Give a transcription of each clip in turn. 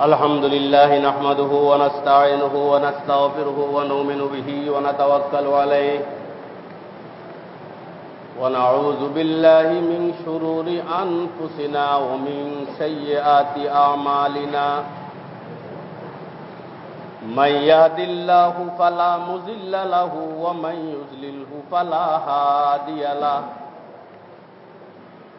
الحمد لله نحمده ونستعينه ونستغفره ونؤمن به ونتوكل عليه. ونعوذ بالله من شرور أنفسنا ومن سيئات أعمالنا. من يهد الله فلا مزل له ومن يزلله فلا هادي له.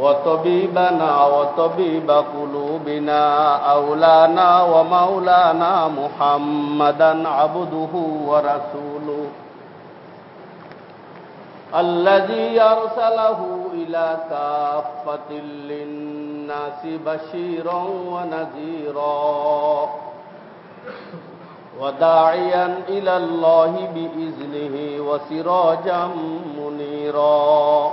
وطبيبنا وطبيب قلوبنا أولانا ومولانا محمدا عبده ورسوله. الذي أرسله إلى كافة للناس بشيرا ونذيرا. وداعيا إلى الله بإذنه وسراجا منيرا.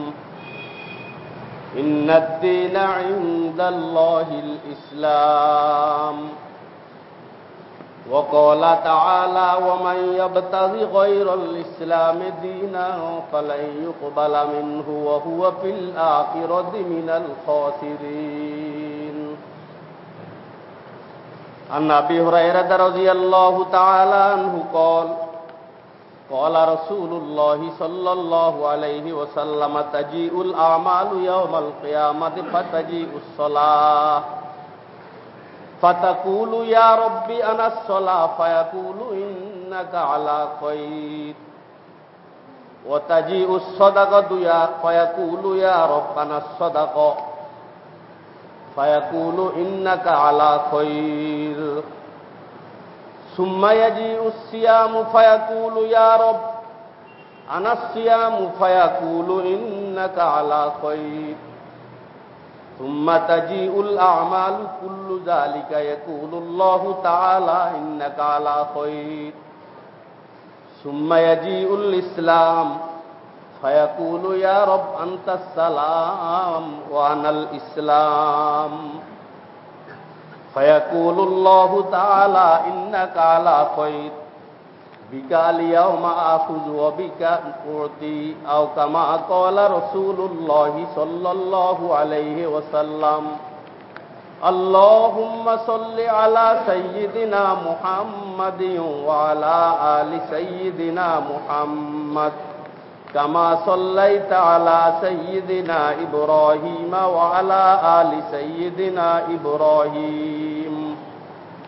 إن الدين عند الله الإسلام. وقال تعالى ومن يبتغ غير الإسلام دينا فلن يقبل منه وهو في الآخرة من الخاسرين. عن أبي هريرة رضي الله تعالى عنه قال قال رسول الله صلى الله عليه وسلم تجيء الأعمال يوم القيامة فتجيء الصلاة فتقول يا ربي أنا الصلاة فيقول إنك على خير وتجيء الصدقة يا فيقول يا رب أنا الصدقة فيقول إنك على خير ثم يجيء الصيام فيقول يا رب أنا الصيام فيقول إنك على خير ثم تجيء الأعمال كل ذلك يقول الله تعالى إنك على خير ثم يجيء الإسلام فيقول يا رب أنت السلام وأنا الإسلام فيقول الله تعالى إنك على خير بك اليوم آخذ وبك أعطي أو كما قال رسول الله صلى الله عليه وسلم اللهم صل على سيدنا محمد وعلى آل سيدنا محمد كما صليت على سيدنا إبراهيم وعلى آل سيدنا إبراهيم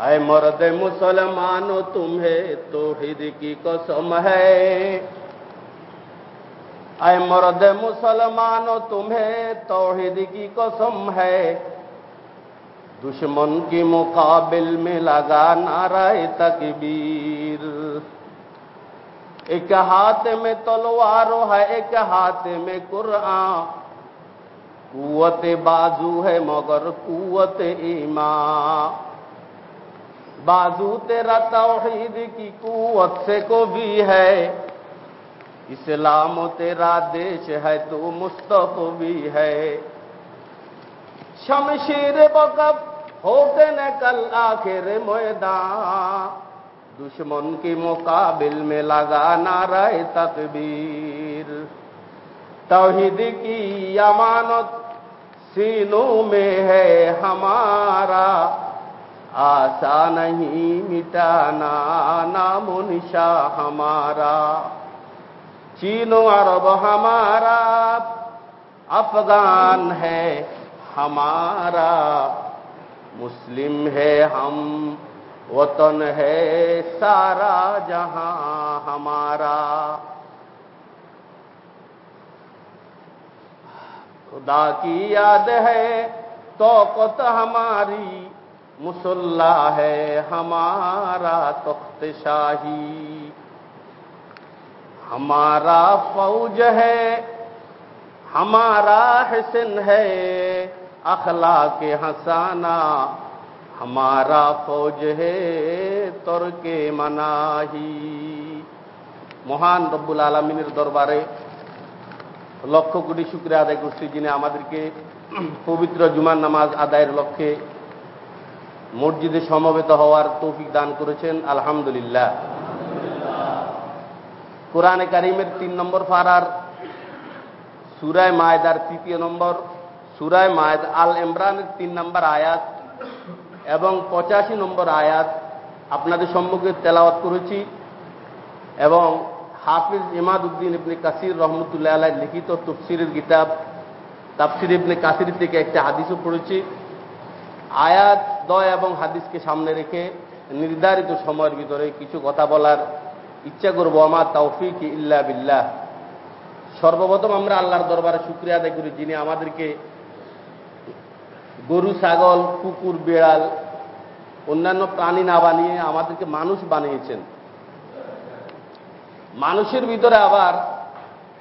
اے مرد مسلمانو تمہیں توحید کی قسم ہے۔ اے مرد مسلمانوں تمہیں توحید کی قسم ہے۔ دشمن کے مقابل میں لگا نعرہ تکبیر۔ ایک ہاتھ میں تلوار ہے، ایک ہاتھ میں قرآن۔ قوت بازو ہے مگر قوت ایمان۔ بازو تیرا توحید کی قوت سے کو بھی ہے۔ اسلام تیرا دیش ہے، تو مستق بھی ہے۔ شمشیر بکب ہوتے نے کل آخر میدان۔ دشمن کی مقابل میں لگانا رہے تکبیر توحید کی امانت سینوں میں ہے ہمارا۔ آسا نہیں مٹانا نام و نشا ہمارا۔ چین و عرب ہمارا، افغان ہے ہمارا۔ مسلم ہے ہم، وطن ہے سارا جہاں ہمارا۔ خدا کی یاد ہے توقت ہماری مسلح ہے ہمارا تخت شاہی۔ ہمارا فوج ہے، ہمارا حسن ہے، اخلاق ہسانہ ہمارا فوج ہے تر کے مناحی مہان ربو لال میر دربارے لکھ کوٹی شکریہ آدھا کرسی جنہیں ہمارے پوتر جمان نماز آدائر لکھے۔ মসজিদে সমবেত হওয়ার তৌফিক দান করেছেন, আলহামদুলিল্লাহ। কোরআনে কারিমের তিন নম্বর ফারার সুরায় মায়দার তৃতীয় নম্বর, সুরায় মায়দ আল ইমরানের তিন নম্বর আয়াত এবং পঁচাশি নম্বর আয়াত আপনাদের সম্মুখে তেলাওয়াত করেছি এবং হাফিজ ইমাদ উদ্দিন ইবনে কাসির রহমতুল্লাহ আলাই লিখিত তফসিরের কিতাব তাফসির ইবনে কাসির থেকে একটা হাদিসও পড়েছি। আয়াত দয় এবং হাদিসকে সামনে রেখে নির্ধারিত সময়ের ভিতরে কিছু কথা বলার ইচ্ছা করব। আমার তৌফিক ইল্লা বিল্লাহ। সর্বপ্রথম আমরা আল্লাহর দরবারে শুক্রিয়া আদায় করি যিনি আমাদেরকে গরু, ছাগল, কুকুর, বেড়াল, অন্যান্য প্রাণী না বানিয়ে আমাদেরকে মানুষ বানিয়েছেন। মানুষের ভিতরে আবার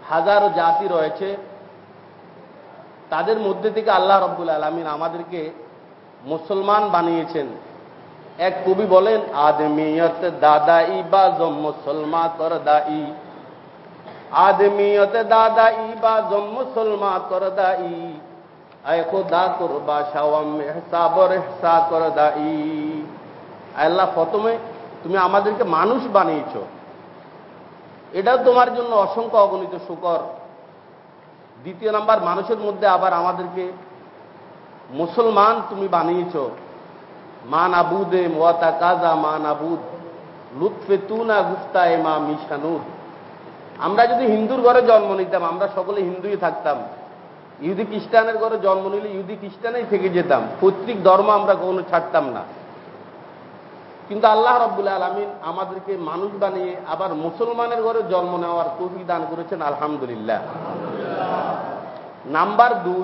হাজারো জাতি রয়েছে। তাদের মধ্যে থেকে আল্লাহ রব্বুল আলমিন আমাদেরকে মুসলমান বানিয়েছেন। এক কবি বলেন, আদমিয়ত বা জম মুসলমা কর দাই আদমিয়ত দাদাই বা জম মুসলমা কর দাই আয় খোদা কর বাসাওয়াম এহসাবর এহসা কর দাই আল্লাহ প্রথমে, তুমি আমাদেরকে মানুষ বানিয়েছ। এটাও তোমার জন্য অসংখ্য অগণিত শুকর। দ্বিতীয় নাম্বার, মানুষের মধ্যে আবার আমাদেরকে মুসলমান তুমি বানিয়েছ। মান আবুদে মোয়াতা কাজা মান আবুদ। লুৎফে তুনা গুফতা এ মা মিশানুদ আমরা যদি হিন্দুর ঘরে জন্ম নিতাম, আমরা সকলে হিন্দুই থাকতাম। ইহুদি খ্রিস্টানের ঘরে জন্ম নিলে ইহুদি খ্রিস্টানেই থেকে যেতাম। পৈতৃক ধর্ম আমরা কখনো ছাড়তাম না। কিন্তু আল্লাহ রব্বুল আলমিন আমাদেরকে মানুষ বানিয়ে আবার মুসলমানের ঘরে জন্ম নেওয়ার তৌফিক দান করেছেন, আলহামদুলিল্লাহ। নাম্বার দুই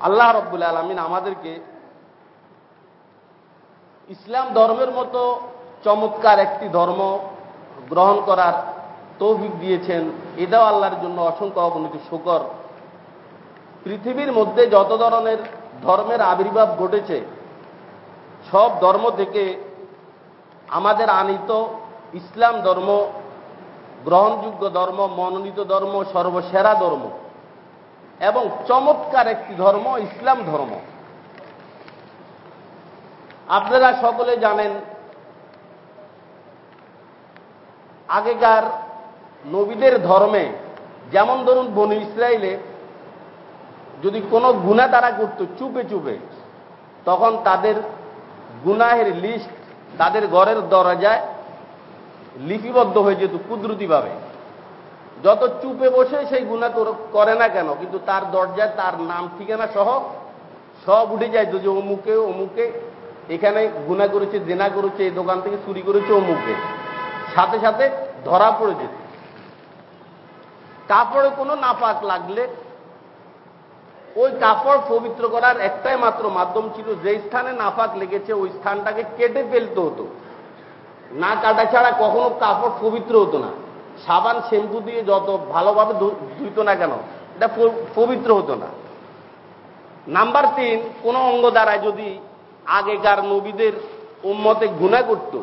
আল্লাহ রব্বুল আলমিন আমাদেরকে ইসলাম ধর্মের মতো চমৎকার একটি ধর্ম গ্রহণ করার তৌফিক দিয়েছেন। এটাও আল্লাহর জন্য অসংখ্য অবনীত। শুকর। পৃথিবীর মধ্যে যত ধরনের ধর্মের আবির্ভাব ঘটেছে, সব ধর্ম থেকে আমাদের আনিত ইসলাম ধর্ম, গ্রহণযোগ্য ধর্ম, মনোনীত ধর্ম, সর্বসেরা ধর্ম। এবং চমৎকার একটি ধর্ম, ইসলাম ধর্ম। আপনারা সকলে জানেন, আগেকার নবীদের ধর্মে, যেমন ধরুন বনু ইসরায়েলে যদি কোনো গুণা তারা করত চুপে চুপে, তখন তাদের গুনাহের লিস্ট তাদের ঘরের দরজায় লিপিবদ্ধ হয়ে যেত কুদরতিভাবে। যত চুপে বসে সেই গুণা করে না কেন? কিন্তু তার দরজায় তার নাম ঠিকানা সহ সব উঠে যাইতো যে অমুকে অমুকে, এখানে গুণা করেছে, জেনা করেছে, এই দোকান থেকে চুরি করেছে অমুকে। সাথে সাথে ধরা পড়ে কাপড়ে কোনো নাপাক লাগলে ওই কাপড় পবিত্র করার একটাই মাত্র মাধ্যম ছিল যে স্থানে নাফাক লেগেছে, ওই স্থানটাকে কেটে ফেলতে হতো। না কাটা ছাড়া কখনো কাপড় পবিত্র হতো না। সাবান শ্যাম্পু দিয়ে যত ভালোভাবে ধুইত না কেন, এটা পবিত্র হতো না। নাম্বার তিন, কোন অঙ্গ দ্বারা যদি আগেকার নবীদের উম্মতে গুণা করত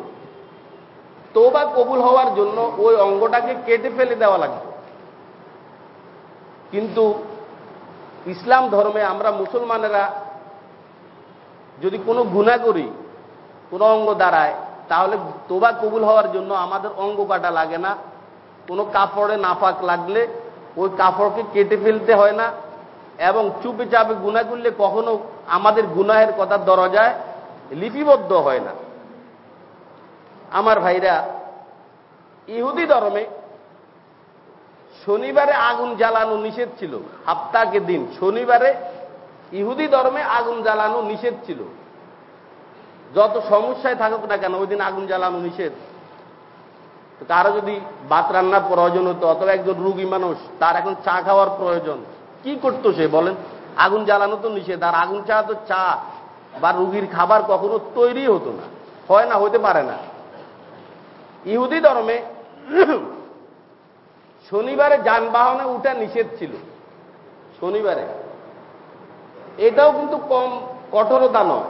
তোবা কবুল হওয়ার জন্য ওই অঙ্গটাকে কেটে ফেলে দেওয়া লাগত। কিন্তু ইসলাম ধর্মে আমরা মুসলমানেরা যদি কোনো গুণা করি, কোনো অঙ্গ দাঁড়ায় তাহলে তোবা কবুল হওয়ার জন্য আমাদের অঙ্গ কাটা লাগে না। কোনো কাপড়ে নাফাক লাগলে ওই কাপড়কে কেটে ফেলতে হয় না এবং চুপে চাপে গুণা করলে কখনো আমাদের গুনাহের কথা দরজায় লিপিবদ্ধ হয় না। আমার ভাইরা, ইহুদি ধর্মে শনিবারে আগুন জ্বালানো নিষেধ ছিল, হাপ্তাকে দিন। শনিবারে ইহুদি ধর্মে আগুন জ্বালানো নিষেধ ছিল। যত সমস্যায় থাকুক না কেন, ওই দিন আগুন জ্বালানো নিষেধ। কারও যদি ভাত রান্নার প্রয়োজন হতো, অথবা একজন রুগী মানুষ, তার এখন চা খাওয়ার প্রয়োজন, কি করতো সে বলেন? আগুন জ্বালানো তো নিষেধ, আর আগুন চা তো চা বা রুগীর খাবার কখনো তৈরি হতো না। হয় না হইতে পারে না। ইহুদি ধর্মে শনিবারে যানবাহনে উঠা নিষেধ ছিল। শনিবারে। এটাও কিন্তু কম কঠোরতা নয়।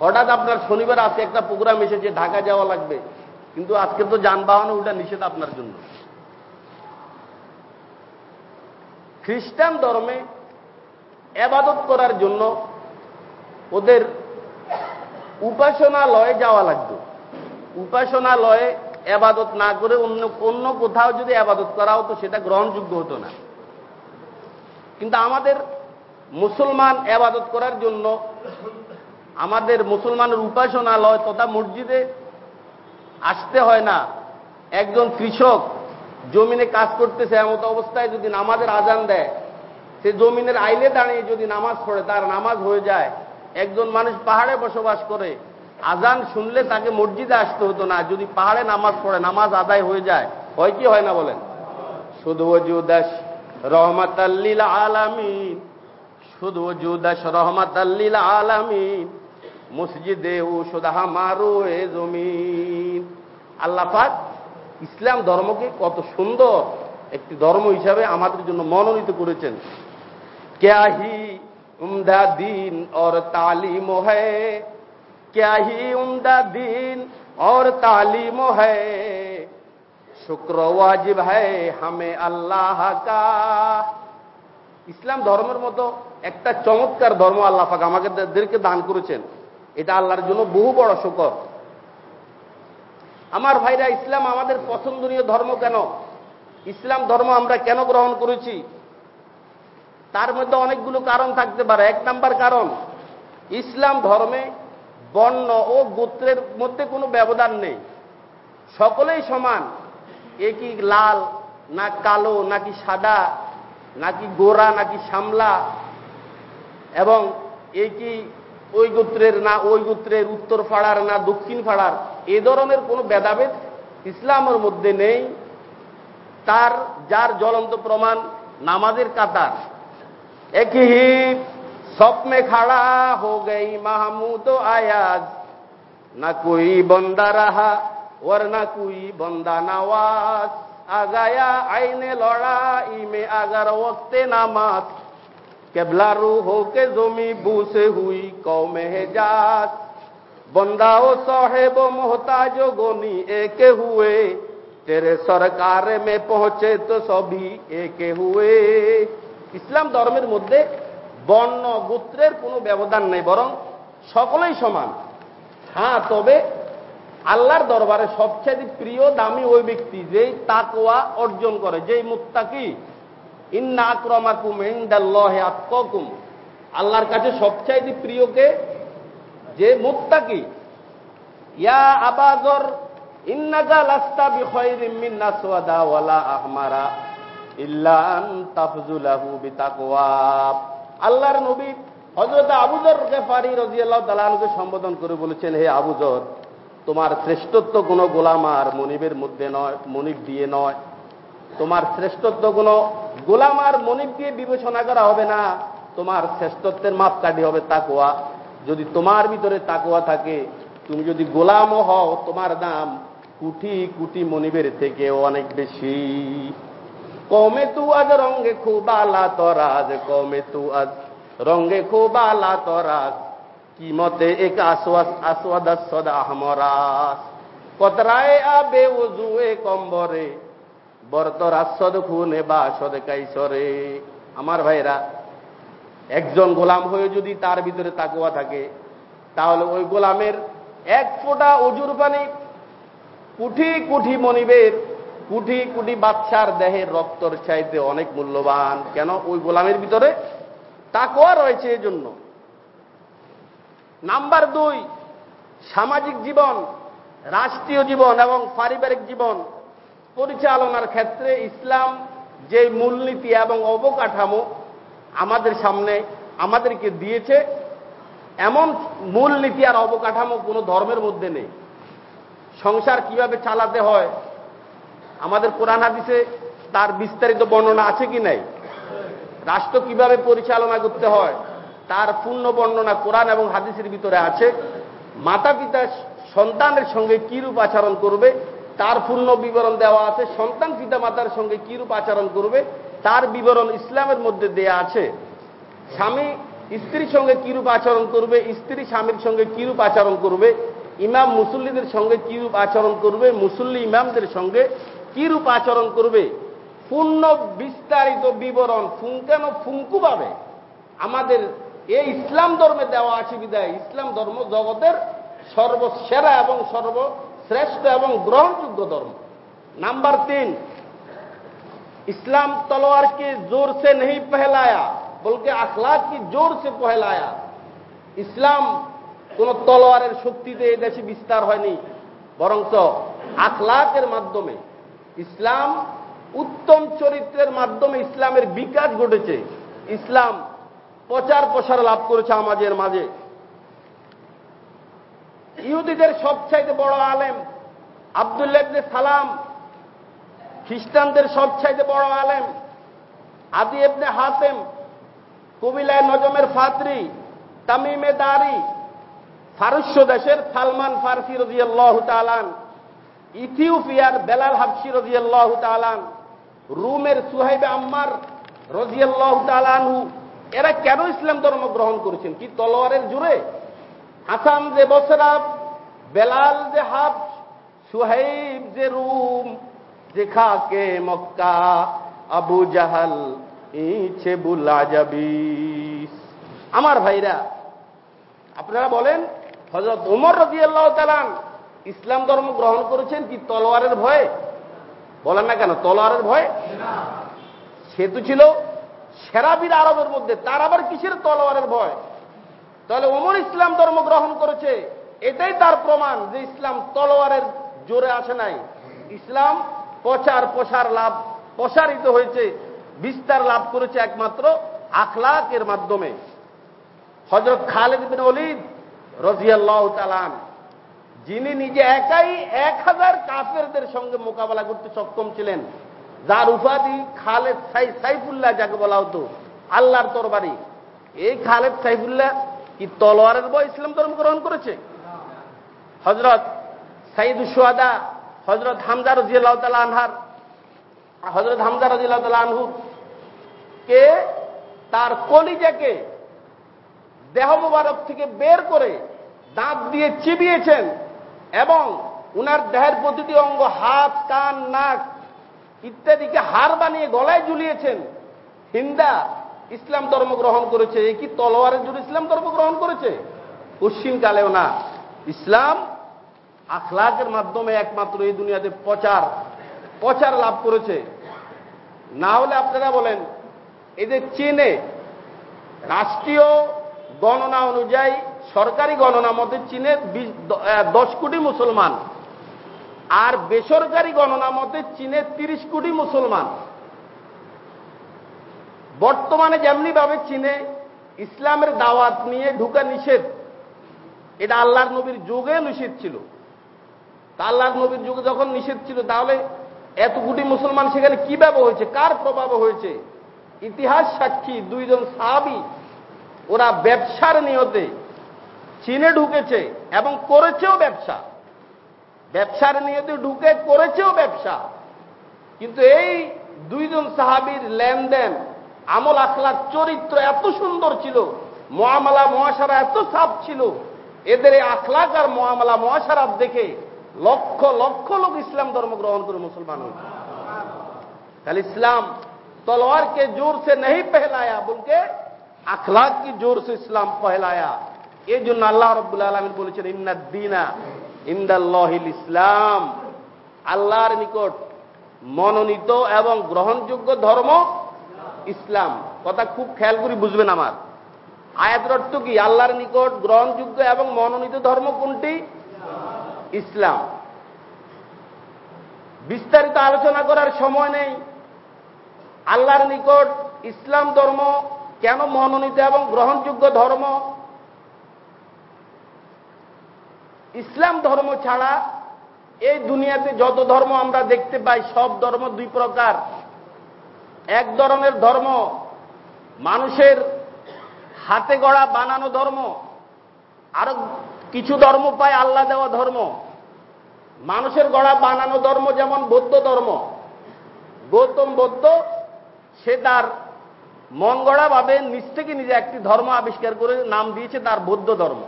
হঠাৎ আপনার শনিবার আজকে একটা প্রোগ্রাম এসেছে, ঢাকা যাওয়া লাগবে। কিন্তু আজকে তো যানবাহনে উঠা নিষেধ আপনার জন্য। খ্রিস্টান ধর্মে এবাদত করার জন্য ওদের উপাসনালয়ে যাওয়া লাগতো। উপাসনালয়ে এবাদত না করে অন্য অন্য কোথাও যদি আবাদত করা হতো, সেটা গ্রহণযোগ্য হতো না। কিন্তু আমাদের মুসলমান এবাদত করার জন্য আমাদের মুসলমানের উপাসনালয় তথা মসজিদে আসতে হয় না। একজন কৃষক জমিনে কাজ করতেছে এমত অবস্থায় যদি নামাজের আজান দেয়, সে জমিনের আইলে দাঁড়িয়ে যদি নামাজ পড়ে, তার নামাজ হয়ে যায়। একজন মানুষ পাহাড়ে বসবাস করে, আজান শুনলে তাকে মসজিদে আসতে হতো না। যদি পাহাড়ে নামাজ পড়ে, নামাজ আদায় হয়ে যায়, হয় কি হয় না বলেন? শুধু অজুদাস রহমত আলামিন, শুধু অজুদাস রহমত আলামিন মসজিদে ও সোদাহা মারো এ জমিন। আল্লাহাক ইসলাম ধর্মকে কত সুন্দর একটি ধর্ম হিসাবে আমাদের জন্য মনোনীত করেছেন। ক্যাহি উমদা দিন ওর তালিম হ্যাহি উমদা দিন ওর তালিম হুক্র ওয়াজিব হামে আল্লাহ কা। ইসলাম ধর্মের মতো একটা চমৎকার ধর্ম আল্লাহাক আমাদেরকে দান করেছেন। এটা আল্লাহর জন্য বহু বড় শুকর আমার ভাইরা, ইসলাম আমাদের পছন্দনীয় ধর্ম কেন? ইসলাম ধর্ম আমরা কেন গ্রহণ করেছি? তার মধ্যে অনেকগুলো কারণ থাকতে পারে। এক নাম্বার কারণ, ইসলাম ধর্মে বর্ণ ও গোত্রের মধ্যে কোনো ব্যবধান নেই। সকলেই সমান। এ কি লাল, না কালো নাকি সাদা নাকি গোরা নাকি সামলা এবং এ কি ওই গোত্রের না, ওই গোত্রের উত্তর ফাড়ার না, দক্ষিণ ফাড়ার, এ ধরনের কোনো ভেদাভেদ ইসলামের মধ্যে নেই। তার, যার জ্বলন্ত প্রমাণ নামাজের কাতার। একই সব মে খাড়া হো গই মাহমুদ আয়াজ। না কোই বন্দা রাহা, ওর না কুই বন্দা নওয়াজ। আগায়া আইনে লড়াই মে আগার ওক্তে নামাজ। কেবলারু হোকে জমি বুসে হুই কৌমে হেজাজ। বন্দাও সাহেব মোহতাজ গনি একে হুয়ে, তেরে সরকার মে পৌঁছে তো সবই একে হুয়ে। ইসলাম ধর্মের মধ্যে বর্ণ গোত্রের কোনো ব্যবধান নেই, বরং সকলেই সমান। হ্যাঁ তবে আল্লাহর দরবারে সবচেয়ে প্রিয় দামি ওই ব্যক্তি যেই তাকওয়া অর্জন করে, যেই মুত্তাকি। ইন্না আক্রমাকুম ইন্দাল্লাহে আত্মকুম আল্লাহর কাছে সবচাইতে প্রিয়কে যে মুত্তাকি, ইয়া আবাজর ইন্নাকা লাস্তা বিখয়রিম মিন নাসওয়াদা ওয়ালা আহমারা আল্লাহর নবী হযরত আবুজর গেফারি রাদিয়াল্লাহু তাআলাকে সম্বোধন করে বলেছেন, হে আবুজর তোমার শ্রেষ্ঠত্ব কোনো গোলাম আর মনিবের মধ্যে নয়, মনিব দিয়ে নয়। তোমার শ্রেষ্ঠত্ব কোনো গোলাম আর মনিব দিয়ে বিবেচনা করা হবে না। তোমার শ্রেষ্ঠত্বের মাপকাঠি হবে তাকোয়া যদি তোমার ভিতরে তাকোয়া থাকে, তুমি যদি গোলামও হও, তোমার দাম কুটি কুটি মনিবের থেকেও অনেক বেশি। কমে তু আজ রঙ্গে খুব আলা তরাজ, কমে তু আজ রঙ্গে খুব আলা তরাজ। কিমতে এক আসওয়াদ আসওয়াদ সদা আহমরাস কতরায় আবে উজুয়ে কম্বরে বরতর আশ্বদ খুনে বা সদ কাইসরে। আমার ভাইরা, একজন গোলাম হয়ে যদি তার ভিতরে তাকুয়া থাকে, তাহলে ওই গোলামের এক ফোঁটা অজুর পানি কুঠি কুঠি মনিবের, কুঠি কুটি বাচ্চার দেহের রক্তর চাইতে অনেক মূল্যবান। কেন? ওই গোলামের ভিতরে তাকোয়া রয়েছে এজন্য। নাম্বার দুই, সামাজিক জীবন, রাষ্ট্রীয় জীবন এবং পারিবারিক জীবন। পরিচালনার ক্ষেত্রে ইসলাম যে মূলনীতি এবং অবকাঠামো আমাদের সামনে আমাদেরকে দিয়েছে, এমন মূলনীতি আর অবকাঠামো কোনো ধর্মের মধ্যে নেই। সংসার কীভাবে চালাতে হয়, আমাদের কোরআন হাদিসে তার বিস্তারিত বর্ণনা আছে কি নাই? রাষ্ট্র কীভাবে পরিচালনা করতে হয়, তার পূর্ণ বর্ণনা কোরআন এবং হাদিসের ভিতরে আছে। মাতা পিতা সন্তানের সঙ্গে কিরূপ আচরণ করবে তার পূর্ণ বিবরণ দেওয়া আছে। সন্তান পিতা মাতার সঙ্গে কিরূপ আচরণ করবে, তার বিবরণ ইসলামের মধ্যে দেয়া আছে। স্বামী স্ত্রীর সঙ্গে কিরূপ আচরণ করবে, স্ত্রী স্বামীর সঙ্গে কিরূপ আচরণ করবে, ইমাম মুসল্লিদের সঙ্গে কিরূপ আচরণ করবে, মুসল্লি ইমামদের সঙ্গে কিরূপ আচরণ করবে, পূর্ণ বিস্তারিত বিবরণ ফুঙ্কানো ফুঙ্কু পাবে আমাদের এই ইসলাম ধর্মে দেওয়া আছে বিদায়। ইসলাম ধর্ম জগতের সর্বসেরা এবং শ্রেষ্ঠ এবং গ্রহণযোগ্য ধর্ম। নাম্বার তিন, ইসলাম তলোয়ার কি জোর সে নেই پہلایا বলকে اخلاق কি জোর সে پہلایا ইসলাম কোন তলোয়ারের শক্তিতে এই দেশে বিস্তার হয়নি, বরঞ্চ আখলাকের মাধ্যমে। ইসলাম উত্তম চরিত্রের মাধ্যমে ইসলামের বিকাশ ঘটেছে। ইসলাম প্রচার প্রসার লাভ করেছে আমাদের মাঝে। ইহুদিদের সবচাইতে বড় আলেম আবদুল্লাহ সালাম, খ্রিস্টানদের সবচাইতে বড় আলেম আদি এবনে হাসেম কবিলায় নজমের ফাতরি, তামিমে দারি, ফারস্য দেশের সালমান ফারসি রজিয়াল্লাহ তালান ইথিওপিয়ার বেলাল হাফসি রজিয়াল্লাহ তালান রুমের সুহাইবে আম্মার রজিয়াল্লাহ তালানহু এরা কেন ইসলাম ধর্ম গ্রহণ করেছেন? কি তলোয়ারের জুড়ে? হাসান যে বসরা বেলাল যে হাফ, সুহাইব যে রুম, যে খাকে মক্কা, আবু জাহাল ইছে বুলা যাবিস আমার ভাইরা, আপনারা বলেন হজরত ওমর রাজি আল্লাহ তালান ইসলাম ধর্ম গ্রহণ করেছেন কি তলোয়ারের ভয়ে? বলেন না কেন, তলোয়ারের ভয়ে? সে তো ছিল সেরাবির আরবের মধ্যে, তার আবার কিসের তলোয়ারের ভয়? তাহলে ওমর ইসলাম ধর্ম গ্রহণ করেছে। এটাই তার প্রমাণ যে ইসলাম তলোয়ারের জোরে আসে নাই। ইসলাম প্রচার, প্রসার লাভ, প্রসারিত হয়েছে, বিস্তার লাভ করেছে একমাত্র আখলাকের মাধ্যমে। হজরত খালেদ বিন অলিদ রজিয়াল্লাহ তালান যিনি নিজে একাই এক হাজার কাফেরদের সঙ্গে মোকাবেলা করতে সক্ষম ছিলেন। যার উপাধি খালেদ সাই সাইফুল্লাহ যাকে বলা হতো, আল্লাহর তরবারি। এই খালেদ সাইফুল্লাহ কি তলোয়ারের বয় ইসলাম ধর্ম গ্রহণ করেছে? হজরত সাইদুসোয়াদা হজরত হামজা রাজিয়াল্লাহ তালা আনহার হজরত হামজা রাজিয়াল্লাহ আনহু কে তার কলিজাকে দেহ মুবারক থেকে বের করে দাঁত দিয়ে চিবিয়েছেন এবং উনার দেহের প্রতিটি অঙ্গ হাত, কান, নাক ইত্যাদিকে হার বানিয়ে গলায় ঝুলিয়েছেন। হিন্দা ইসলাম ধর্ম গ্রহণ করেছে এই কি তলোয়ারের জন্য ইসলাম ধর্ম গ্রহণ করেছে? পশ্চিমকালেও না। ইসলাম আখলাকের মাধ্যমে একমাত্র এই দুনিয়াতে প্রচার প্রচার লাভ করেছে। না হলে আপনারা বলেন এদের চীনে, রাষ্ট্রীয় গণনা অনুযায়ী, সরকারি গণনা মতে চীনের দশ কোটি মুসলমান, আর বেসরকারি গণনা মতে চীনের তিরিশ কোটি মুসলমান। বর্তমানে যেমনি ভাবে চীনে ইসলামের দাওয়াত নিয়ে ঢুকা নিষেধ, এটা আল্লাহর নবীর যুগে নিষেধ ছিল। তা আল্লাহর নবীর যুগে যখন নিষেধ ছিল, তাহলে এত কোটি মুসলমান সেখানে কীভাবে হয়েছে? কার প্রভাব হয়েছে? ইতিহাস সাক্ষী, দুইজন সাহাবি, ওরা ব্যবসার নিয়তে চীনে ঢুকেছে এবং করেছেও ব্যবসা। ব্যবসার নিয়তে ঢুকে করেছেও ব্যবসা। কিন্তু এই দুইজন সাহাবির লেনদেন আমল আখলার চরিত্র এত সুন্দর ছিল, মহামালা, মহাসারা এত সাপ ছিল। এদের এই আখলাক আর মহামালা মহাসারাপ দেখে লক্ষ লক্ষ লোক ইসলাম ধর্ম গ্রহণ করে মুসলমান হয়েছে। তাহলে ইসলাম তলোয়ারকে জোর সে নেই পহলায়া, বলকে আখলাক কি জোর সে ইসলাম পহলায়া। এই জন্য আল্লাহ রব্বুল আলমিন বলেছেন ইমনাদ্দিনা ইন্দাল্লাহিল ইসলাম। আল্লাহর নিকট মনোনীত এবং গ্রহণযোগ্য ধর্ম ইসলাম। কথা খুব খেয়াল করে বুঝবেন আমার। আয়াতের অর্থ কি? আল্লাহর নিকট গ্রহণযোগ্য এবং মনোনীত ধর্ম কোনটি? ইসলাম। বিস্তারিত আলোচনা করার সময় নেই। আল্লাহর নিকট ইসলাম ধর্ম কেন মনোনীত এবং গ্রহণযোগ্য ধর্ম? ইসলাম ধর্ম ছাড়া এই দুনিয়াতে যত ধর্ম আমরা দেখতে পাই, সব ধর্ম দুই প্রকার। এক ধরনের ধর্ম। মানুষের হাতে গড়া বানানো ধর্ম। আরও কিছু ধর্ম পায় আল্লাহ দেওয়া ধর্ম। মানুষের গড়া বানানো ধর্ম যেমন বৌদ্ধ ধর্ম। গৌতম বৌদ্ধ, সে তার মন গড়াভাবে নিজ থেকে নিজে একটি ধর্ম আবিষ্কার করে নাম দিয়েছে তার বৌদ্ধ ধর্ম।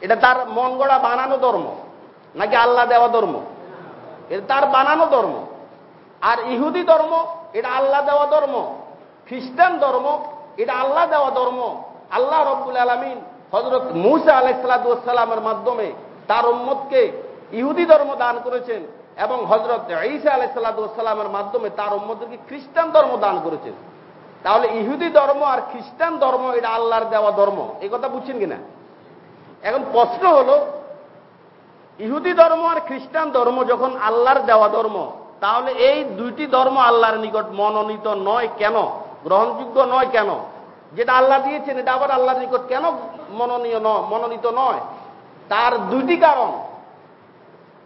এটা তার মন গড়া বানানো ধর্ম, নাকি আল্লাহ দেওয়া ধর্ম? এটা তার বানানো ধর্ম। আর ইহুদি ধর্ম এটা আল্লাহ দেওয়া ধর্ম। খ্রিস্টান ধর্ম, এটা আল্লাহ দেওয়া ধর্ম। আল্লাহ রব্বুল আলমিন হজরত মুসা আলাইসালামের মাধ্যমে তার উম্মতকে ইহুদি ধর্ম দান করেছেন এবং হজরত ঈসা আলাইসাল্লামের মাধ্যমে তার উম্মতকে খ্রিস্টান ধর্ম দান করেছেন। তাহলে ইহুদি ধর্ম আর খ্রিস্টান ধর্ম এটা আল্লাহর দেওয়া ধর্ম। এই কথা বুঝছেন কিনা? এখন প্রশ্ন হল, ইহুদি ধর্ম আর খ্রিস্টান ধর্ম যখন আল্লাহর দেওয়া ধর্ম তাহলে এই দুইটি ধর্ম আল্লাহর নিকট মনোনীত নয় কেন? গ্রহণযোগ্য নয় কেন? যেটা আল্লাহ দিয়েছেন, এটা আবার আল্লাহর নিকট কেন মনোনীয় নয়, মনোনীত নয়? তার দুইটি কারণ।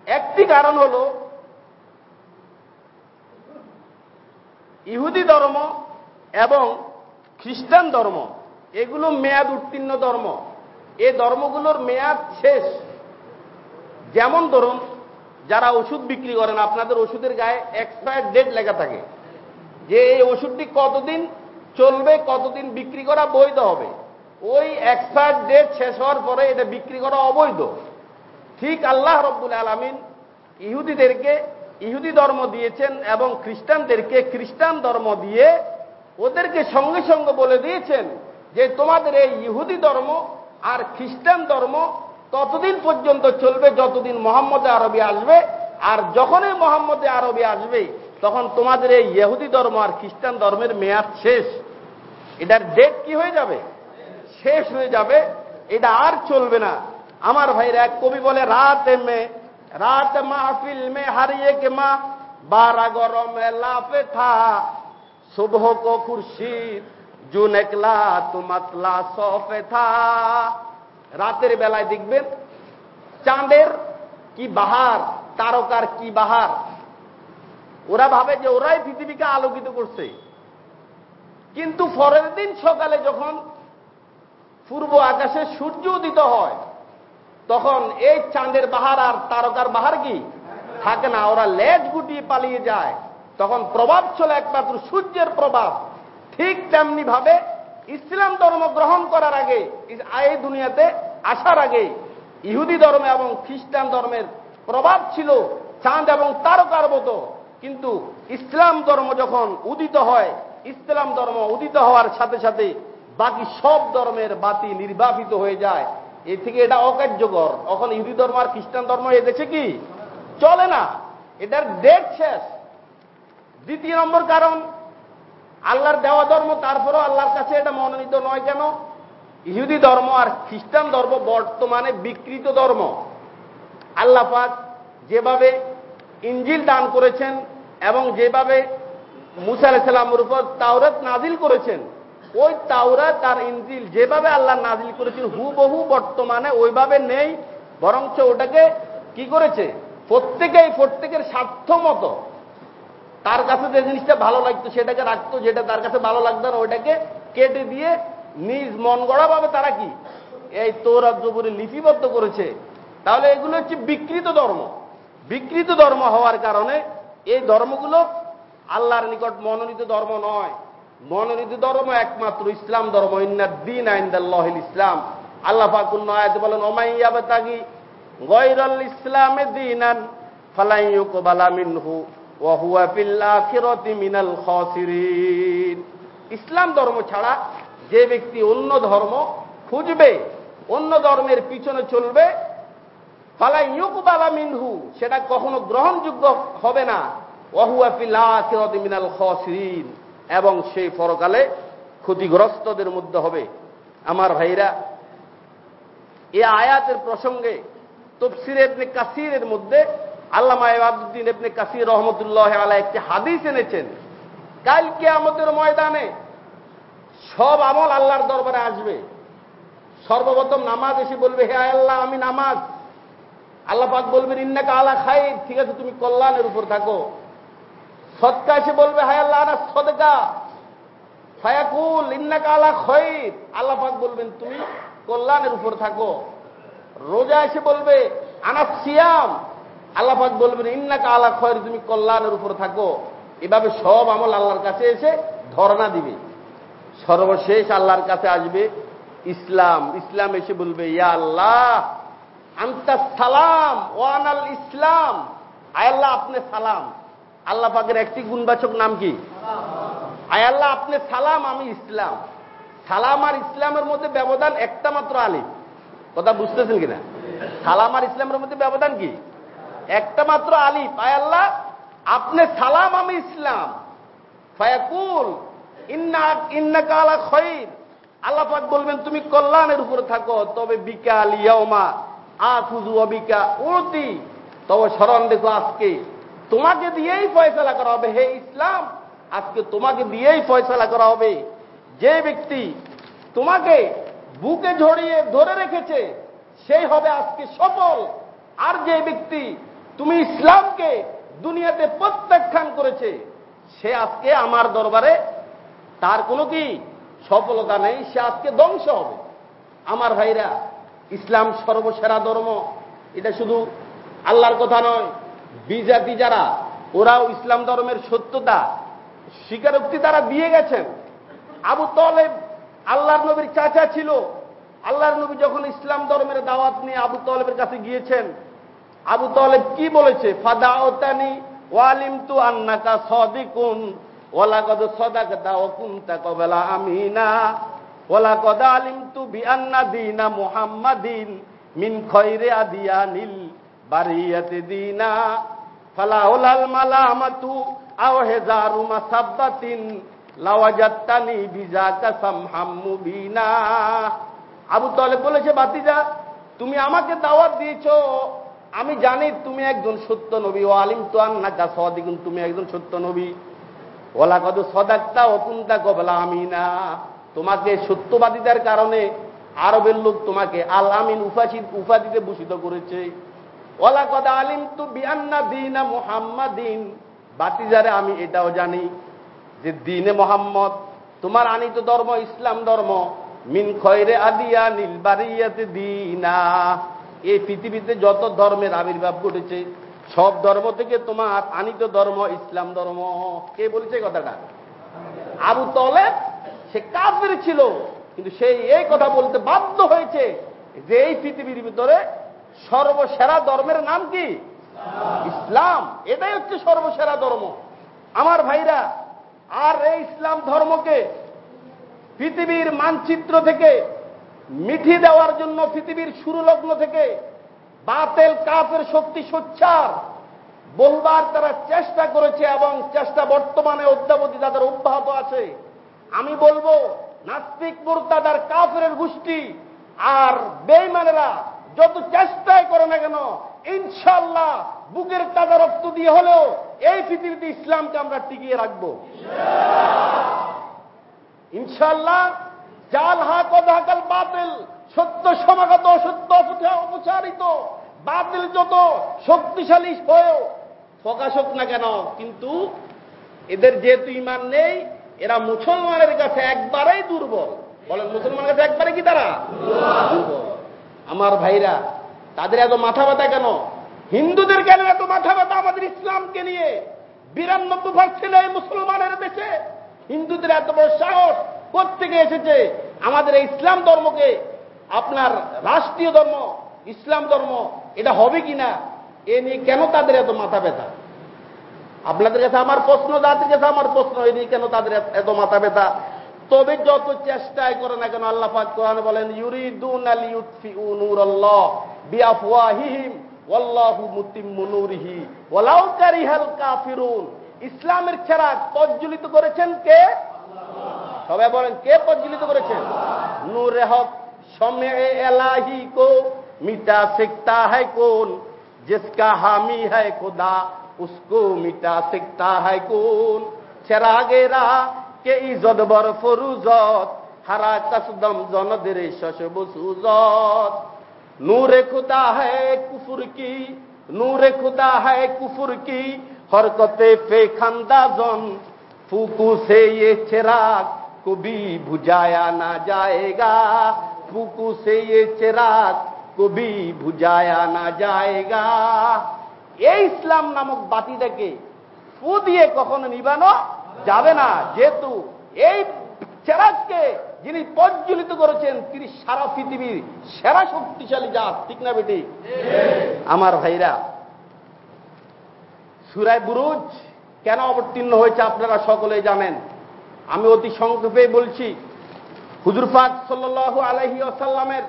একটি কারণ হল, ইহুদি ধর্ম এবং খ্রিস্টান ধর্ম, এগুলো মেয়াদ উত্তীর্ণ ধর্ম। এ ধর্মগুলোর মেয়াদ শেষ। যেমন ধরুন যারা ওষুধ বিক্রি করেন, আপনাদের ওষুধের গায়ে এক্সপায়ার ডেট লেখা থাকে। যে এই ওষুধটি কতদিন চলবে, কতদিন বিক্রি করা বৈধ হবে, ওই এক্সপায়ার ডেট শেষ হওয়ার পরে এটা বিক্রি করা অবৈধ। ঠিক আল্লাহ রব্বুল আলমিন ইহুদিদেরকে, ইহুদি ধর্ম দিয়েছেন এবং খ্রিস্টানদেরকে খ্রিস্টান ধর্ম দিয়ে ওদেরকে সঙ্গে সঙ্গে বলে দিয়েছেন যে তোমাদের এই ইহুদি ধর্ম আর খ্রিস্টান ধর্ম ততদিন পর্যন্ত চলবে যতদিন মোহাম্মদে আরবি আসবে। আর যখনই মোহাম্মদে আরবি আসবে, তখন তোমাদের এই ইহুদি ধর্ম আর খ্রিস্টান ধর্মের মেয়াদ শেষ। এটার ডেট কি হয়ে যাবে? শেষ হয়ে যাবে। এটা আর চলবে না। আমার ভাইর, এক কবি বলে, রাত মে, রাত মাহফিল মে হারিয়ে কে মা, বারা গরম লাফে থা শুভ কো জুন একলা তুমাতলা সফে থা রাতের বেলায় দেখবেন চাঁদের কি বাহার, তারকার কি বাহার। ওরা ভাবে যে ওরাই পৃথিবীকে আলোকিত করছে। কিন্তু পরের দিন সকালে যখন পূর্ব আকাশে সূর্য উদিত হয়, তখন এই চাঁদের বাহার আর তারকার বাহার কি? থাকে না, ওরা লেজ গুটিয়ে পালিয়ে যায়। তখন প্রভাব চলে একমাত্র সূর্যের প্রভাব। ঠিক তেমনি ভাবে ইসলাম ধর্ম গ্রহণ করার আগে, এই দুনিয়াতে আসার আগে ইহুদি ধর্ম এবং খ্রিস্টান ধর্মের প্রভাব ছিল চাঁদ এবং তারকার মতো। কিন্তু ইসলাম ধর্ম যখন উদিত হয়, ইসলাম ধর্ম উদিত হওয়ার সাথে সাথে বাকি সব ধর্মের বাতি নির্বাপিত হয়ে যায়। এ থেকে এটা অকার্যকর। এখন ইহুদি ধর্ম আর খ্রিস্টান ধর্ম এ দেশে কি? চলে না। এটার ডেট শেষ। দ্বিতীয় নম্বর কারণ আল্লাহর দেওয়া ধর্ম, তারপরও আল্লাহর কাছে এটা মনোনীত নয় কেন? ইহুদি ধর্ম আর খ্রিস্টান ধর্ম বর্তমানে বিকৃত ধর্ম। আল্লাহ পাক যেভাবে ইঞ্জিল দান করেছেন এবং যেভাবে মুসা আলাইসাল্লামের উপর তাওরাত নাজিল করেছেন, ওই তাওরাত আর ইঞ্জিল যেভাবে আল্লাহ নাজিল করেছেন, হুবহু বর্তমানে ওইভাবে নেই, বরঞ্চ ওটাকে কি করেছে? প্রত্যেকেই প্রত্যেকের স্বার্থ মতো তার কাছে যে জিনিসটা ভালো লাগতো, সেটাকে রাখতো, যেটা তার কাছে ভালো লাগতো না ওইটাকে কেটে দিয়ে নিজ মন গড়াভাবে তারা কি? এই তৌরাত জবুরে লিপিবদ্ধ করেছে। তাহলে এগুলো হচ্ছে বিকৃত ধর্ম। বিকৃত ধর্ম হওয়ার কারণে এই ধর্মগুলো আল্লাহর নিকট মনোনীত ধর্ম নয়। মনোনীত ধর্ম একমাত্র ইসলাম ধর্ম। ইন্নার দিন আইন্দাল্লাহিল ইসলাম। আল্লাহ ফাকুল নয়াত বলেন ওমাইয়াবে তাগি গৈরল ইসলামে দিনান ফালাইয়ুকবালা মিনহু। মিনাল ইসলাম ধর্ম ছাড়া যে ব্যক্তি অন্য ধর্ম খুঁজবে, অন্য ধর্মের পিছনে চলবে, ফালাই ইউকবালা মিনহু, সেটা কখনো গ্রহণযোগ্য হবে না। মিনাল খসরিন, এবং সেই পরকালে ক্ষতিগ্রস্তদের মধ্যে হবে। আমার ভাইরা এ আয়াতের প্রসঙ্গে তফসির এবনে কাসিরের মধ্যে আল্লামা আবুদ্দিন এবনে কাসির রহমতুল্লাহ আলা একটি হাদিস এনেছেন কালকে আমাদের ময়দানে সব আমল আল্লাহর দরবারে আসবে। সর্বপ্রথম নামাজ এসে বলবে, হে আল্লাহ, আমি নামাজ। আল্লাহ পাক বলবেন, ইন্নাকা আলা খাই ঠিক আছে, তুমি কল্যাণের উপর থাকো। সৎকা এসে বলবে হায় আল্লাহ, আনা সদকা। ফায়াকুল, ইন্নাকা আলা খৈর আল্লাহ পাক বলবেন, তুমি কল্যাণের উপর থাকো। রোজা এসে বলবে, আনা সিয়াম। আল্লাহ পাক বলবেন, ইন্নাকা আলা খৈর তুমি কল্যাণের উপর থাকো। এভাবে সব আমল আল্লাহর কাছে এসে ধর্ণা দিবে। সর্বশেষ আল্লাহর কাছে আসবে, ইসলাম। ইসলাম এসে বলবে, ইয়া আল্লাহ, আন্তা সালাম ওয়ানাল ইসলাম। আয়াল্লাহ আপনি সালাম। আল্লাহ পাকের একটি গুণবাচক নাম কি? আয়াল্লাহ আপনি সালাম, আমি ইসলাম। সালাম আর ইসলামের মধ্যে ব্যবধান একটা মাত্র আলিফ। কথা বুঝতেছেন কিনা? সালাম আর ইসলামের মধ্যে ব্যবধান কি? একটা মাত্র আলিফ। আয়াল্লাহ আপনি সালাম, আমি ইসলাম। ফায়াকুল, ইন্না ইন্না কালা খৈর। আল্লাহ পাক বলবেন, তুমি কল্যাণের উপরে থাকো, তবে বিকাল ইয়ামা আখুজু অবিকা উড়তি তবে স্মরণ দেখো আজকে, তোমাকে দিয়েই ফয়সলা করা হবে। হে ইসলাম, আজকে তোমাকে দিয়েই ফয়সলা করা হবে। যে ব্যক্তি তোমাকে বুকে ঝরিয়ে ধরে রেখেছে, সেই হবে আজকে সফল। আর যে ব্যক্তি তুমি ইসলামকে দুনিয়াতে প্রত্যাখ্যান করেছে, সে আজকে আমার দরবারে, তার কোনো কি সফলতা নেই, সে আজকে ধ্বংস হবে। আমার ভাইরা, ইসলাম সর্বসেরা ধর্ম, এটা শুধু আল্লাহর কথা নয়, বিজাতি যারা, ওরাও ইসলাম ধর্মের সত্যতা, স্বীকারোক্তি তারা দিয়ে গেছেন। আবু তলেব আল্লাহর নবীর চাচা ছিল, আল্লাহর নবী যখন ইসলাম ধর্মের দাওয়াত নিয়ে আবু তলেবের কাছে গিয়েছেন আবু তলেব কি বলেছে? ফাদা ওতানি ওয়ালিম তু আন্নাকা সদিকুন ওলা কদ সদাকতা ও কুন্তা কবেলা আমিনা ওলা কদ আলিম তু বিআন্না দিনা মুহাম্মাদিন মিন খৈরে আদিয়া নীল বারিয়াতে দিনা ওলাল মালামাতু আও হেজারু মাসাব্বাতিন লাওয়াজাত্তানি বিজাকা সামহাম্মু বিনা আবু তলেব বলেছে বাতিজা তুমি আমাকে দাওয়াত দিয়েছ আমি জানি তুমি একজন সত্য নবী, ও আলিম তো আন্না সদিগুন তুমি একজন সত্য নবী। ওলা কত সদাক্তা অকুন্তা কবলা আমি না তোমাকে সত্যবাদিতার কারণে আরবের লোক তোমাকে আল আমিন উপাসি, উপাধিতে ভূষিত করেছে। ওলা কথা আলিম তু বিয়ান্না দিনা মোহাম্মদিন। বাতিজারে আমি এটাও জানি যে দিনে মোহাম্মদ, তোমার আনিত ধর্ম ইসলাম ধর্ম। মিন খয়রে আদিয়া নীলবাড়িয়াতে দিনা। এই পৃথিবীতে যত ধর্মের আবির্ভাব ঘটেছে, সব ধর্ম থেকে তোমার আনিত ধর্ম, ইসলাম ধর্ম। কে বলছে কথাটা? আবু তলে সে কাফের ছিল, কিন্তু সেই এই কথা বলতে বাধ্য হয়েছে যে এই পৃথিবীর ভিতরে সর্বসেরা ধর্মের নাম কি? ইসলাম। এটাই হচ্ছে সর্বসেরা ধর্ম। আমার ভাইরা, আর এই ইসলাম ধর্মকে পৃথিবীর মানচিত্র থেকে মিঠি দেওয়ার জন্য পৃথিবীর শুরু লগ্ন থেকে বাতেল কাফের শক্তি সোচ্চার বহুবার তারা চেষ্টা করেছে এবং চেষ্টা বর্তমানে অদ্যাবধি তাদের অব্যাহত আছে। আমি বলব, নাস্তিক মুরতাদার কাফের গোষ্ঠী আর বেইমানেরা যত চেষ্টাই করে না কেন ইনশাল্লাহ বুকের তাজা রক্ত দিয়ে হলেও এই পৃথিবীতে ইসলামকে আমরা টিকিয়ে রাখব। ইনশাল্লাহ জাল হাক হাকাল বাতিল, সত্য সমাগত, সত্য অপচারিত, বাতিল যত শক্তিশালী হয়েও প্রকাশক না কেন, কিন্তু এদের যেহেতু ইমান নেই, এরা মুসলমানের কাছে একবারেই দুর্বল। বলেন, মুসলমানের কাছে একবারে কি তারা? দুর্বল। আমার ভাইরা, তাদের এত মাথা ব্যথা কেন? হিন্দুদের কেন এত মাথা ব্যথা আমাদের ইসলামকে নিয়ে? বিরানব্বই পার্সেন্ট এই মুসলমানের দেশে। হিন্দুদের এত বড় সাহস কোথেকে এসেছে আমাদের এই ইসলাম ধর্মকে, আপনার রাষ্ট্রীয় ধর্ম, ইসলাম ধর্ম, এটা হবে কিনা, এ নিয়ে কেন তাদের এত মাথা ব্যথা? আপনাদের কাছে আমার প্রশ্ন, জাতির কাছে আমার প্রশ্ন, এ নিয়ে কেন তাদের এত মাথা ব্যথা? তবে যত চেষ্টাই করে না কেন, আল্লাহ পাক কোরআনে বলেন, ইউরিদুন আল ইউতফিউ নূরাল্লাহ বিআফওয়াহিহিম, ওয়াল্লাহু মুতিম্মু নূরিহি, ওয়ালাউ কারিহাল কাফিরুন। ইসলামের চেরাগ প্রজ্বলিত করেছেন কে? সবাই বলেন, কে প্রজ্বলিত করেছেন নূরে হক, সমে এলাহি কো, মিটা শিখতা হ্যায় কোন? জিসকা হামি হ্যায় খুদা, উসকো মিটা শিখতা হ্যায় কোন? চেরাগেরা কে ইজত বর ফরুজত, হারা কসদম জনদের শশব সুজত নূরে খুদা হ্যায় কুফুর কি? নূরে খুদা হ্যায় কুফুর কি? হরকতে ফে খান্দা জন, ফুকু সে ইয়ে চেরাগ কবি বুঝায়া না যায়গা পুকু সে চেরাত কবি বুঝায়া না যায়গা এই ইসলাম নামক বাতি থেকে ফু দিয়ে কখনো নিবানো যাবে না যেহেতু এই চেরাজকে যিনি প্রজ্বলিত করেছেন তিনি সারা পৃথিবীর সেরা শক্তিশালী জাত ঠিক না বেটি আমার ভাইরা সুরায় বুরুজ কেন অবতীর্ণ হয়েছে আপনারা সকলে জানেন আমি অতি সংক্ষেপে বলছি হুজুরফাক সাল্লাহ আলহি আসাল্লামের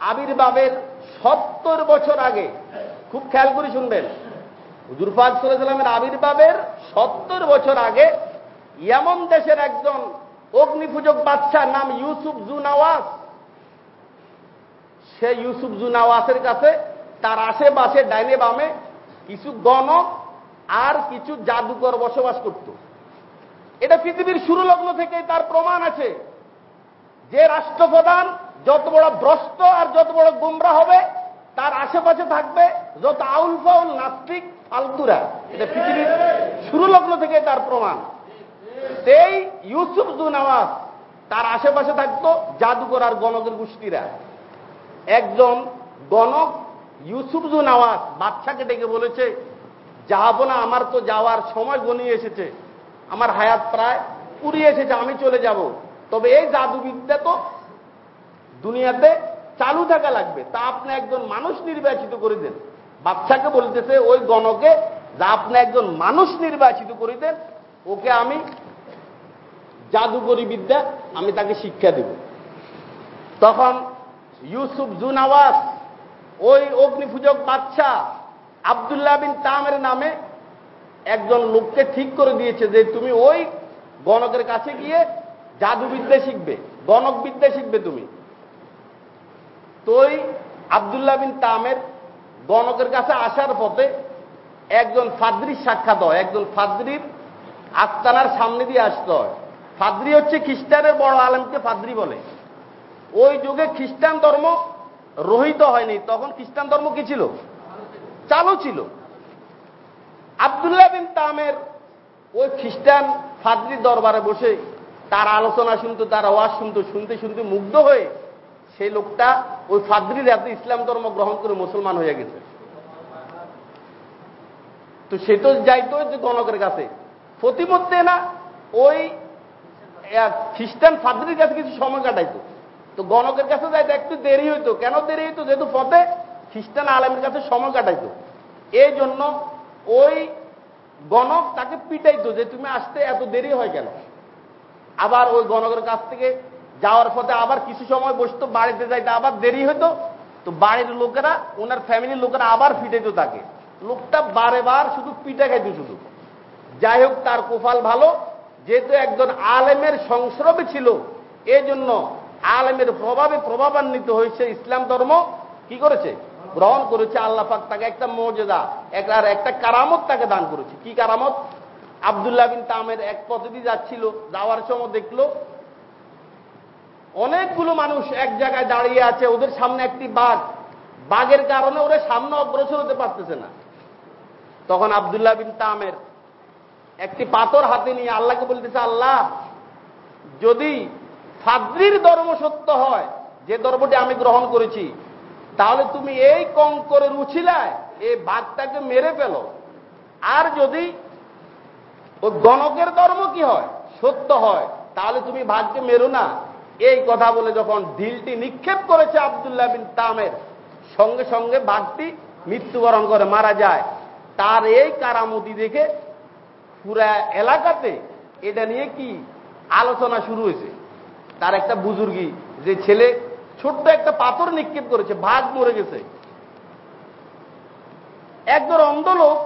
আবির্ভাবের সত্তর বছর আগে, খুব খেয়াল করে শুনবেন, হুজুর পাক সাল্লামের আবির্ভাবের সত্তর বছর আগে ইয়ামন দেশের একজন অগ্নিপূজক বাচ্চার নাম ইউসুফ জুনাওয়াস, সে ইউসুফ জুনাওয়াসের কাছে তার আশেপাশে ডাইনে বামে কিছু গণক আর কিছু জাদুকর বসবাস করত। এটা পৃথিবীর শুরু লগ্ন থেকে তার প্রমাণ আছে। যে রাষ্ট্রপ্রধান যত বড় ভ্রষ্ট আর যত বড় গুমরা হবে, তার আশেপাশে থাকবে যত আউল ফাউল নাস্তিক, ফালতুরা। এটা পৃথিবীর শুরু লগ্ন থেকে তার প্রমাণ। সেই ইউসুফ জুনাওয়াজ, তার আশেপাশে থাকতো জাদুকর আর গণকের গোষ্ঠীরা। একজন গণক ইউসুফ জুনাওয়াজ বাচ্চাকে ডেকে বলেছে, যাব না, আমার তো যাওয়ার সময় গনিয়ে এসেছে। আমার হায়াত প্রায় পুরিয়ে এসেছে, আমি চলে যাব। তবে এই জাদুবিদ্যা তো দুনিয়াতে চালু থাকা লাগবে। তা আপনি একজন মানুষ নির্বাচিত করে দেন বাচ্চাকে বলতেছে, ওই গণকে যা আপনি একজন মানুষ নির্বাচিত করে দেন ওকে আমি জাদুকরি বিদ্যা, আমি তাকে শিক্ষা দেব। তখন ইউসুফ জুনাওয়াজ ওই অগ্নিপূজক বাচ্চা আবদুল্লাহ বিন তামের নামে একজন লোককে ঠিক করে দিয়েছে যে তুমি ওই গণকের কাছে গিয়ে জাদুবিদ্যা শিখবে গণক বিদ্যা শিখবে তুমি। তোই আবদুল্লাহ বিন তামের গণকের কাছে আসার পথে একজন ফাদ্রির সাক্ষাৎ হয়, একজন ফাদ্রির আস্তানার সামনে দিয়ে আসতে হয়। ফাদ্রি হচ্ছে খ্রিস্টানের বড় আলমকে ফাদ্রি বলে। ওই যুগে খ্রিস্টান ধর্ম রহিত হয়নি, তখন খ্রিস্টান ধর্ম কি ছিল? চালু ছিল। আবদুল্লাহ বিন তামের ওই খ্রিস্টান ফাদ্রি দরবারে বসে তার আলোচনা শুনতো, তার আওয়াজ শুনতো, শুনতে শুনতে মুগ্ধ হয়ে সেই লোকটা ওই ফাদ্রির এত ইসলাম ধর্ম গ্রহণ করে মুসলমান হয়ে গেছে। তো সে তো যাইতো যে গণকের কাছে। প্রতিমধ্যে না, ওই খ্রিস্টান ফাদ্রির কাছে কিছু সময় কাটাইতো। তো গণকের কাছে যাইতো একটু দেরি হইতো। কেন দেরি হইতো? যেহেতু পথে খ্রিস্টান আলমের কাছে সময় কাটাইতো। এই জন্য ওই গণক তাকে পিটাইতো যে তুমি আসতে এত দেরি হয় কেন? আবার ওই গণকের কাছ থেকে যাওয়ার পথে আবার কিছু সময় বসতো, বাড়িতে যাইতে আবার দেরি হইতো। তো বাড়ির লোকেরা, ওনার ফ্যামিলির লোকেরা আবার ফিটাইতো তাকে। লোকটা বারে বার শুধু পিঠা খাইতো শুধু। যাই হোক, তার কোফাল ভালো। যেহেতু একজন আলেমের সংস্রবে ছিল এই জন্য আলেমের প্রভাবে প্রভাবান্বিত হয়েছে ইসলাম ধর্ম। কি করেছে? গ্রহণ করেছে, আল্লাহ পাক তাকে একটা মর্যাদা আর একটা কারামত তাকে দান করেছে। কি কারামত? আবদুল্লাহ বিন তামের এক পদ্ধতি যাচ্ছিল, যাওয়ার সময় দেখল, অনেকগুলো মানুষ এক জায়গায় দাঁড়িয়ে আছে, ওদের সামনে একটি বাঘ। বাঘের কারণে ওরা সামনে অগ্রসর হতে পারতেছে না। তখন আবদুল্লাহ বিন তামের একটি পাথর হাতে নিয়ে আল্লাহকে বলতেছে, আল্লাহ, যদি ফাদ্রির ধর্ম সত্য হয়, যে ধর্মটি আমি গ্রহণ করেছি তাহলে তুমি এই কঙ্করের উছিলায় এই বাঘটাকে মেরে ফেল। আর যদি ও গণকের ধর্ম কি হয়? সত্য হয়, তাহলে তুমি ভাগ্যে মেরো না। এই কথা বলে যখন ঢিলটি নিক্ষেপ করেছে আবদুল্লাহ বিন তামের, সঙ্গে সঙ্গে বাঘটি মৃত্যুবরণ করে মারা যায়। তার এই কারামতি দেখে পুরা এলাকাতে এটা নিয়ে কি আলোচনা শুরু হয়েছে। তার একটা বুজুর্গি, যে ছেলে ছোট্ট একটা পাথর নিক্ষেপ করেছে, ভাগ মরে গেছে। একজন অন্ধ লোক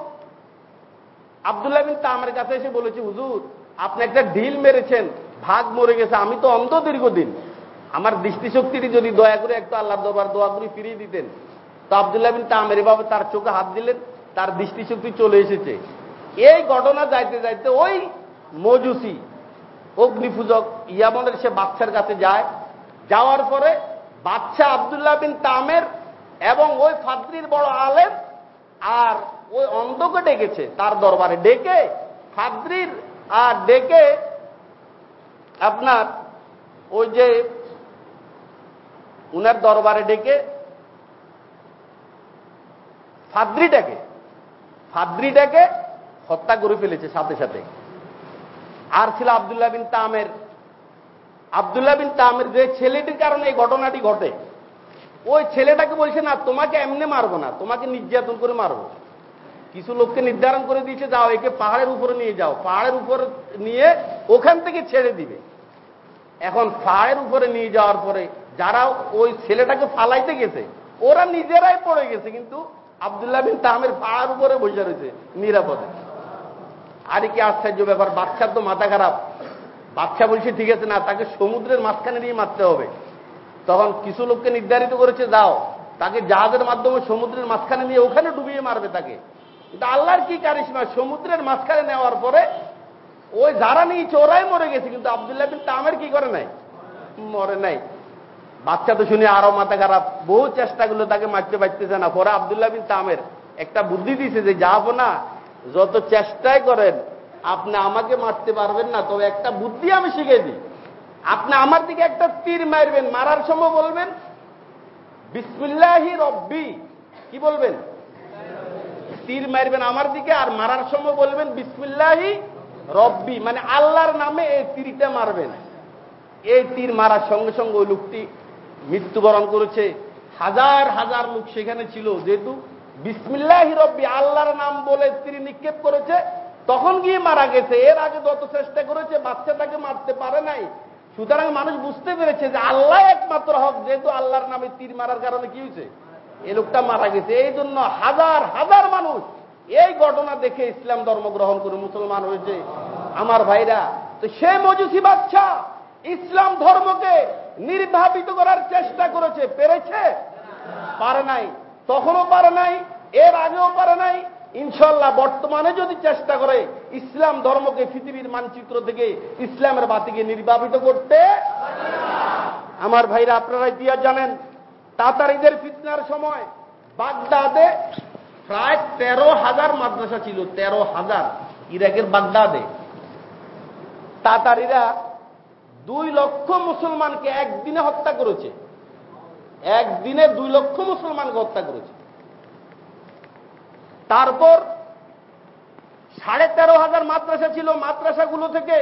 আবদুল্লাহ বিন তামের কাছে এসে বলেছে, হুজুর, আপনি একটা ঢিল মেরেছেন, ভাগ মরে গেছে, আমি তো অন্ধ দীর্ঘদিন। আমার দৃষ্টিশক্তিটি যদি দয়া করে একটু আল্লাহ দরবার দোয়া করে, ফিরিয়ে দিতেন। তো আবদুল্লাহ বিন তামের এভাবে তার চোখে হাত দিলেন, তার দৃষ্টিশক্তি চলে এসেছে। এই ঘটনা যাইতে যাইতে ওই মজুসি, অগ্নিপূজক ইয়ামনের সে বাচ্চার কাছে যায়। যাওয়ার পরে বাচ্চা আবদুল্লাহ বিন তামের এবং ওই ফাদ্রির বড় আলেম আর ওই অন্ধকে ডেকেছে, তার দরবারে ডেকে ফাদ্রির আর ডেকে আপনার ওই যে উনার দরবারে ডেকে ফাদ্রিটাকে ফাদ্রিটাকে হত্যা করে ফেলেছে সাথে সাথে। আর ছিল আবদুল্লাহ বিন তামের আবদুল্লাহ বিন তামের যে ছেলেটির কারণে এই ঘটনাটি ঘটে, ওই ছেলেটাকে বলছে, না, তোমাকে এমনি মারবো না, তোমাকে নির্যাতন করে মারবো। কিছু লোককে নির্ধারণ করে দিয়েছে, যাও, একে পাহাড়ের উপরে নিয়ে যাও। পাহাড়ের উপরে নিয়ে ওখান থেকে ছেড়ে দিবে। এখন পাহাড়ের উপরে নিয়ে যাওয়ার পরে যারা ওই ছেলেটাকে ফালাইতে গেছে, ওরা নিজেরাই পড়ে গেছে, কিন্তু আবদুল্লাহ বিন তাহমের পাহাড় উপরে বসে রয়েছে, নিরাপদে। আর কি আশ্চর্য ব্যাপার, বাচ্চার তো মাথা খারাপ। বাচ্চা বলছে, ঠিক আছে, না, তাকে সমুদ্রের মাঝখানে নিয়ে মারতে হবে। তখন কিছু লোককে নির্ধারিত করেছে যাও তাকে জাহাজের মাধ্যমে সমুদ্রের মাঝখানে নিয়ে ওখানে ডুবিয়ে মারবে তাকে। কিন্তু আল্লাহর কি কারিশমা? সমুদ্রের মাঝখানে নেওয়ার পরে ওই যারা নিয়েছে ওরাই মরে গেছে, কিন্তু আবদুল্লাহ বিন তামের কি করে নাই? মরে নাই। বাচ্চা তো শুনে আরও মাথা খারাপ, বহু চেষ্টা করল তাকে মারতে পারতেছে না। পরে আবদুল্লাহ বিন তামের একটা বুদ্ধি দিছে যে, যাব না, যত চেষ্টাই করেন আপনি আমাকে মারতে পারবেন না, তবে একটা বুদ্ধি আমি শিখে দিই। আপনি আমার দিকে একটা তীর মারবেন, মারার সময় বলবেন, বিসমিল্লাহি রব্বি। কি বলবেন? তীর মারবেন আমার দিকে আর মারার সময় বলবেন, বিসমিল্লাহি রব্বি। মানে আল্লাহর নামে এই তীরটা মারবেন। এই তীর মারার সঙ্গে সঙ্গে ওই লোকটি মৃত্যুবরণ করেছে। হাজার হাজার লোক সেখানে ছিল, যেহেতু বিসমিল্লাহি রব্বি, আল্লাহর নাম বলে তীর নিক্ষেপ করেছে তখন গিয়ে মারা গেছে। এর আগে যত চেষ্টা করেছে, বাচ্চাটাকে মারতে পারে নাই। সুতরাং মানুষ বুঝতে পেরেছে যে আল্লাহ একমাত্র হক, যেহেতু আল্লাহর নামে তীর মারার কারণে কি হয়েছে? এই লোকটা মারা গেছে। এই জন্য হাজার হাজার মানুষ এই ঘটনা দেখে ইসলাম ধর্ম গ্রহণ করে মুসলমান হয়েছে। আমার ভাইরা, তো সে মজুসি বাচ্চা ইসলাম ধর্মকে নির্বাপিত করার চেষ্টা করেছে। পেরেছে? পারে নাই। তখনও পারে নাই, এর আগেও পারে নাই। ইনশাল্লাহ বর্তমানে যদি চেষ্টা করে ইসলাম ধর্মকে পৃথিবীর মানচিত্র থেকে ইসলামের বাতিকে নির্বাপিত করতে, আমার ভাইরা আপনারা ইতিহাস জানেন, তাতারিদের ফিতনার সময় বাগদাদে প্রায় তেরো হাজার মাদ্রাসা ছিল, তেরো হাজার ইরাকের বাগদাদে। তাতারিরা দুই লক্ষ মুসলমানকে একদিনে হত্যা করেছে। একদিনে দুই লক্ষ মুসলমানকে হত্যা করেছে। তারপর সাড়ে তেরো হাজার মাদ্রাসা ছিল, মাদ্রাসাগুলো থেকে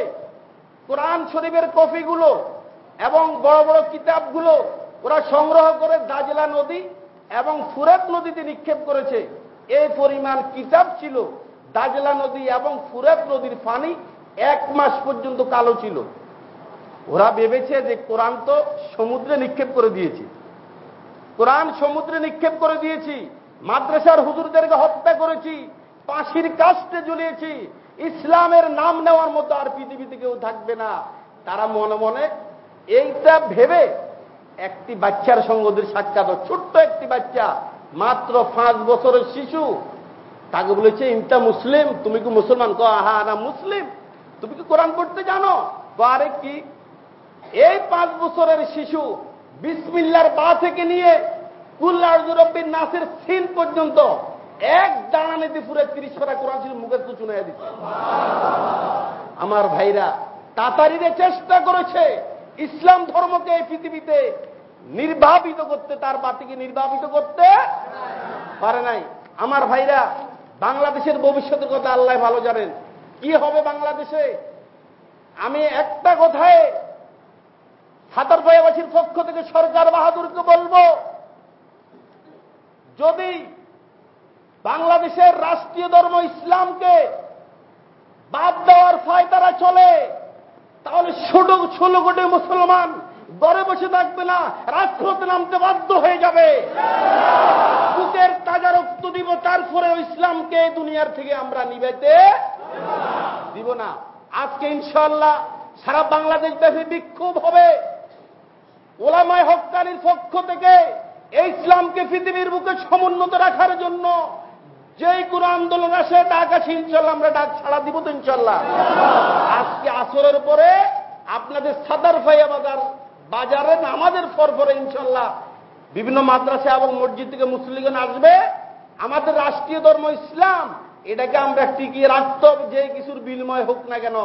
কোরআন শরীফের কপিগুলো এবং বড় বড় কিতাবগুলো ওরা সংগ্রহ করে দাজলা নদী এবং ফুরাত নদীতে নিক্ষেপ করেছে। এই পরিমাণ কিতাব ছিল, দাজলা নদী এবং ফুরাত নদীর পানি এক মাস পর্যন্ত কালো ছিল। ওরা ভেবেছে যে কোরআন তো সমুদ্রে নিক্ষেপ করে দিয়েছি। কোরআন সমুদ্রে নিক্ষেপ করে দিয়েছি। মাদ্রাসার হুজুরদেরকে হত্যা করেছি পাশির কাস্টে জ্বলিয়েছি ইসলামের নাম নেওয়ার মতো আর পৃথিবীতে কেউ থাকবে না। তারা মনে মনে এইটা ভেবে একটি বাচ্চার সঙ্গদের সাক্ষাৎ ছোট্ট একটি বাচ্চা, মাত্র পাঁচ বছরের শিশু। তাকে বলেছে ইনটা মুসলিম, তুমি কি মুসলমান? কো আহা, না, মুসলিম। তুমি কি কোরআন পড়তে জানো? আরে কি, এই পাঁচ বছরের শিশু বিসমিল্লার পা থেকে নিয়ে কুল্লারবিন নাসের সিন পর্যন্ত এক দাঁড়ানিতে পুরো তিরিশ পারা কোরআন ছিল মুখের তো চুনাইয়া দিচ্ছে আমার ভাইরা, তাতারিরে চেষ্টা করেছে ইসলাম ধর্মকে এই পৃথিবীতে নির্বাপিত করতে, তার বাতিকে নির্বাপিত করতে পারে নাই। আমার ভাইরা, বাংলাদেশের ভবিষ্যতের কথা আল্লাহ ভালো জানেন। কি হবে বাংলাদেশে? আমি একটা কথায় সাতার পক্ষ থেকে সরকার বাহাদুরকে বলব যদি বাংলাদেশের রাষ্ট্রীয় ধর্ম ইসলামকে বাদ দেওয়ার ফায়দারা চলে, তাহলে ষোলো ষোলো কোটি মুসলমান ঘরে বসে থাকবে না, রাজপথে নামতে বাধ্য হয়ে যাবে। বুকের তাজা রক্ত দিব তারপরে ইসলামকে দুনিয়ার থেকে আমরা নিবেতে দিব না। আজকে ইনশাল্লাহ সারা বাংলাদেশ ব্যাপী বিক্ষোভ হবে। ওলামায় হকানির পক্ষ থেকে এই ইসলামকে পৃথিবীর বুকে সমুন্নত রাখার জন্য যেই কোনো আন্দোলন আসে ডাক আছে ইনশাল্লাহ আমরা ডাক ছাড়া দিব তো ইনশাল্লাহ আজকে আসরের পরে আপনাদের সাদার ফাইয়া বাজার বাজারে আমাদের ফরফরে ইনশাল্লাহ বিভিন্ন মাদ্রাসা এবং মসজিদ থেকে মুসলিগণ আসবে আমাদের রাষ্ট্রীয় ধর্ম ইসলাম এটাকে আমরা টিকিয়ে রাখতে হবে যে কিছুর বিনিময় হোক না কেন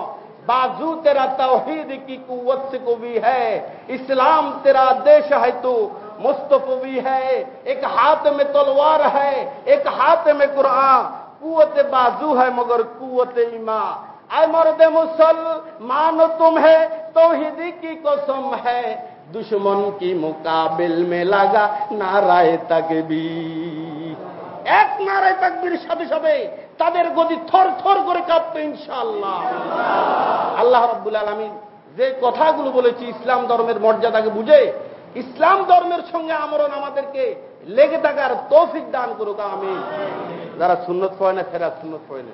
बाजू तेरा तौहीद की कुवत से को भी है इस्लाम तेरा देश है तो मुस्तफी है एक हाथ में तलवार है एक हाथ में कुरान कुवत बाजू है मगर कुवत ईमान आय मर्द मुसल मानो तुम्हें तौहीदी की कसम है दुश्मन की मुकाबिल में लगा नाराय तकबीर এক নারায় তাকবির সাথে সাথে তাদের গদি থর থর করে কাঁপবে ইনশাআল্লাহ আল্লাহ রব্বুল আলমী যে কথাগুলো বলেছি ইসলাম ধর্মের মর্যাদাকে বুঝে ইসলাম ধর্মের সঙ্গে আমরণ আমাদেরকে লেগে থাকার তৌফিক দান করুক আমি যারা শূন্যত পড়ে না, সেরা সুন্নত পড়ে না